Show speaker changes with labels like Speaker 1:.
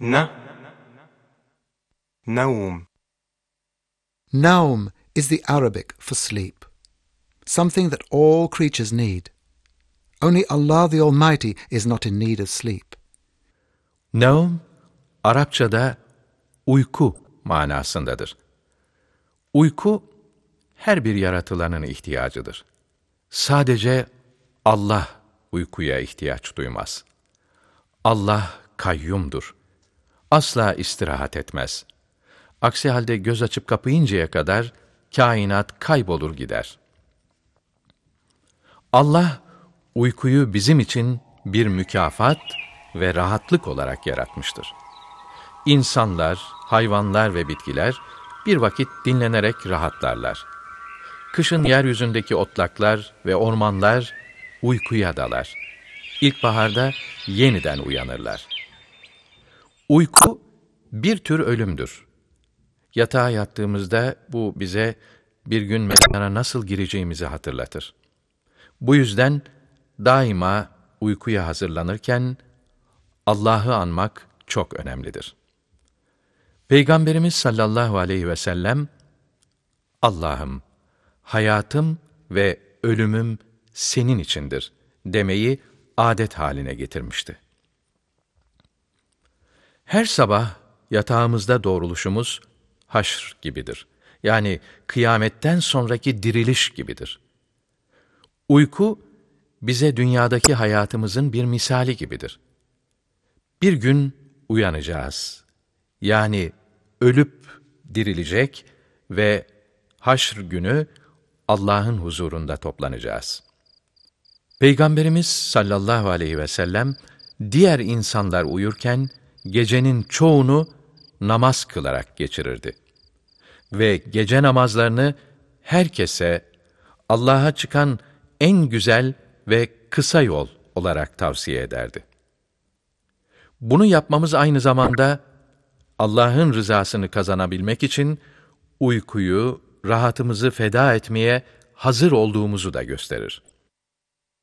Speaker 1: ن نوم
Speaker 2: Naum is the Arabic for sleep, something that all creatures need. Only Allah the Almighty is not in need of sleep.
Speaker 3: Naum, Arapçada uyku manasındadır. Uyku, her bir yaratılanın ihtiyacıdır. Sadece Allah uykuya ihtiyaç duymaz. Allah kayyumdur. Asla istirahat etmez. Aksi halde göz açıp kapayıncaya kadar kainat kaybolur gider. Allah uykuyu bizim için bir mükafat ve rahatlık olarak yaratmıştır. İnsanlar, hayvanlar ve bitkiler bir vakit dinlenerek rahatlarlar. Kışın yeryüzündeki otlaklar ve ormanlar uykuya dalar. İlkbaharda yeniden uyanırlar. Uyku bir tür ölümdür. Yatağa yattığımızda bu bize bir gün mezara nasıl gireceğimizi hatırlatır. Bu yüzden daima uykuya hazırlanırken Allah'ı anmak çok önemlidir. Peygamberimiz sallallahu aleyhi ve sellem Allah'ım hayatım ve ölümüm senin içindir demeyi adet haline getirmişti. Her sabah yatağımızda doğruluşumuz haşr gibidir. Yani kıyametten sonraki diriliş gibidir. Uyku bize dünyadaki hayatımızın bir misali gibidir. Bir gün uyanacağız. Yani ölüp dirilecek ve haşr günü Allah'ın huzurunda toplanacağız. Peygamberimiz sallallahu aleyhi ve sellem diğer insanlar uyurken gecenin çoğunu namaz kılarak geçirirdi. Ve gece namazlarını herkese Allah'a çıkan en güzel ve kısa yol olarak tavsiye ederdi. Bunu yapmamız aynı zamanda Allah'ın rızasını kazanabilmek için uykuyu, rahatımızı feda etmeye hazır olduğumuzu da gösterir.